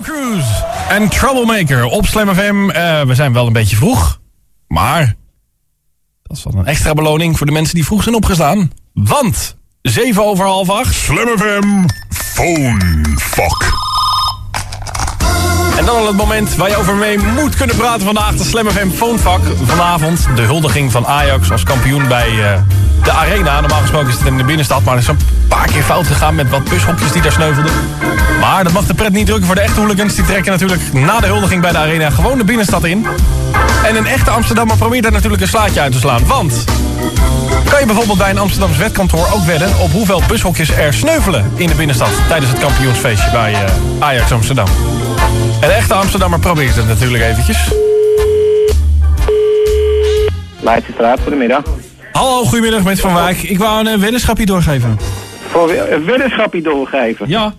Cruise en Troublemaker op Slam FM. Eh, we zijn wel een beetje vroeg, maar dat is wel een extra beloning voor de mensen die vroeg zijn opgestaan. Want 7 over half 8. Slam FM Phone Fuck. En dan al het moment waar je over mee moet kunnen praten vandaag. De Slam FM Phonevak. Vanavond de huldiging van Ajax als kampioen bij eh, de Arena. Normaal gesproken is het in de binnenstad, maar er is een paar keer fout gegaan met wat bushokjes die daar sneuvelden. Maar dat mag de pret niet drukken voor de echte hooligans. Die trekken natuurlijk na de huldiging bij de Arena gewoon de binnenstad in. En een echte Amsterdammer probeert daar natuurlijk een slaatje uit te slaan. Want kan je bijvoorbeeld bij een Amsterdams wetkantoor ook wedden op hoeveel bushokjes er sneuvelen in de binnenstad tijdens het kampioensfeestje bij eh, Ajax Amsterdam. Een echte Amsterdammer probeert het natuurlijk eventjes. Leidsestraat, goedemiddag. Hallo, goedemiddag met Van Wijk. Ik wou een eh, weddenschapje doorgeven. Voor een weddenschapje doorgeven? Ja,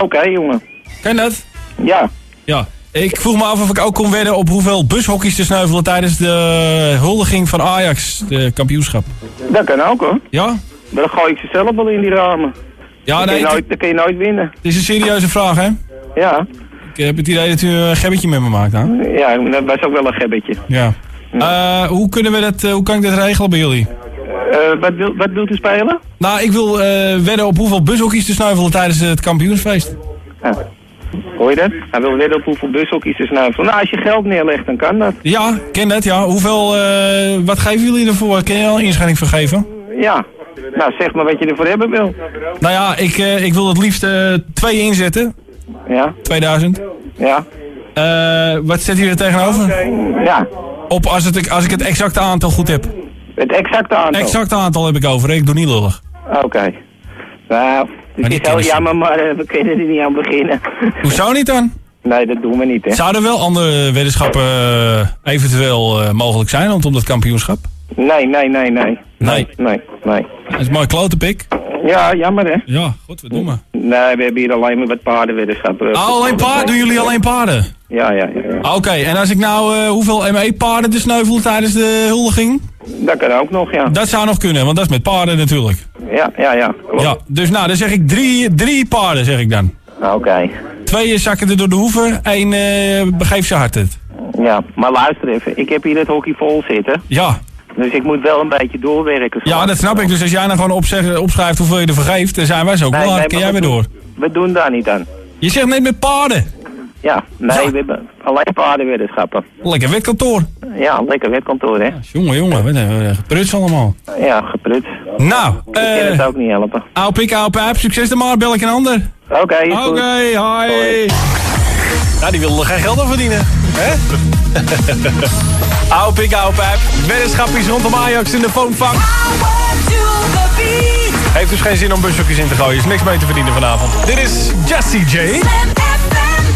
Oké, jongen. ken dat? Ja. Ja. Ik vroeg me af of ik ook kon wedden op hoeveel bushokjes te sneuvelen tijdens de huldiging van Ajax, de kampioenschap. Dat kan ook hoor. Ja? Dan gooi ik ze zelf wel in die ramen. Ja, dat, nee, kun je nooit, dat kun je nooit winnen. het is een serieuze vraag, hè? Ja. Heb het idee dat u een gebbetje met me maakt, hè? Ja, dat was ook wel een gebbetje. Ja. Eh, hoe kunnen we dat, eh, hoe kan ik dat regelen bij jullie? Eh, wat, wil, wat wilt u spelen? Nou, ik wil eh, wedden op hoeveel bushokjes te sneuvelen tijdens het kampioensfeest. Ja. Hoor je dat? Hij wil weten op hoeveel bushokjes er snuiven. Nou, als je geld neerlegt, dan kan dat. Ja, ik ken dat, ja. Hoeveel, wat geven jullie ervoor? Kun je al een inschatting vergeven? Ja. Nou, zeg maar wat je ervoor hebben wil. Nou ja, ik, ik wil het liefst twee inzetten. Ja. 2000. Ja. Eh, wat zet jullie er tegenover? Ja. Op als, het, als ik het exacte aantal goed heb. Het exacte aantal. Exacte aantal heb ik over, ik doe niet lullig. Oké. Nou, het is heel jammer, maar eh, we kunnen er niet aan beginnen. Hoezo niet dan? Nee, dat doen we niet, hè. Zouden wel andere weddenschappen eh, eventueel mogelijk zijn rondom dat kampioenschap? Nee, nee, nee, nee. Nee. Nee, nee. Dat is mooi klote pik. Ja, jammer hè. Ja, goed, wat doen we? Nee, we hebben hier alleen maar wat paardenweddenschappen. Ah, alleen paarden? Doen jullie alleen paarden? Ja, ja, ja. ja. Ah, Oké, en als ik nou eh, hoeveel ME-paarden te sneuvelen tijdens de huldiging? Dat kan ook nog, ja. Dat zou nog kunnen, want dat is met paarden natuurlijk. Ja, ja, ja. Klopt. Ja, dus nou, dan zeg ik drie, drie paarden, zeg ik dan. Oké. Twee zakken er door de hoeven, één eh begeeft zijn hart het. Ja, maar luister even. Ik heb hier het hockey vol zitten. Ja. Dus ik moet wel een beetje doorwerken. ja, dat snap ik. Dus als jij nou gewoon opzeg, opschrijft hoeveel je ervoor geeft, dan zijn wij zo Nee, klaar. nee, Kun jij we weer door. We doen daar niet aan. Je zegt net met paarden. Ja, nee, Ja. we hebben alleen paardenweddenschappen. Lekker wetkantoor. Ja, lekker wetkantoor, hè. Jongen, jongen, wat hebben we gepruts allemaal. Ja, geprut. Nou, Ik kan eh, het ook niet helpen. oude pik, pijp, succes er maar, bel ik een ander. Oké, Oké, hoi. Hoi. Nou, die wilde er geen geld aan verdienen. Hè? oude pik, oude pijp. Weddenschapjes rondom Ajax in de phonevak. Heeft dus geen zin om bushokjes in te gooien. Is niks mee te verdienen vanavond. Dit is Jessie J.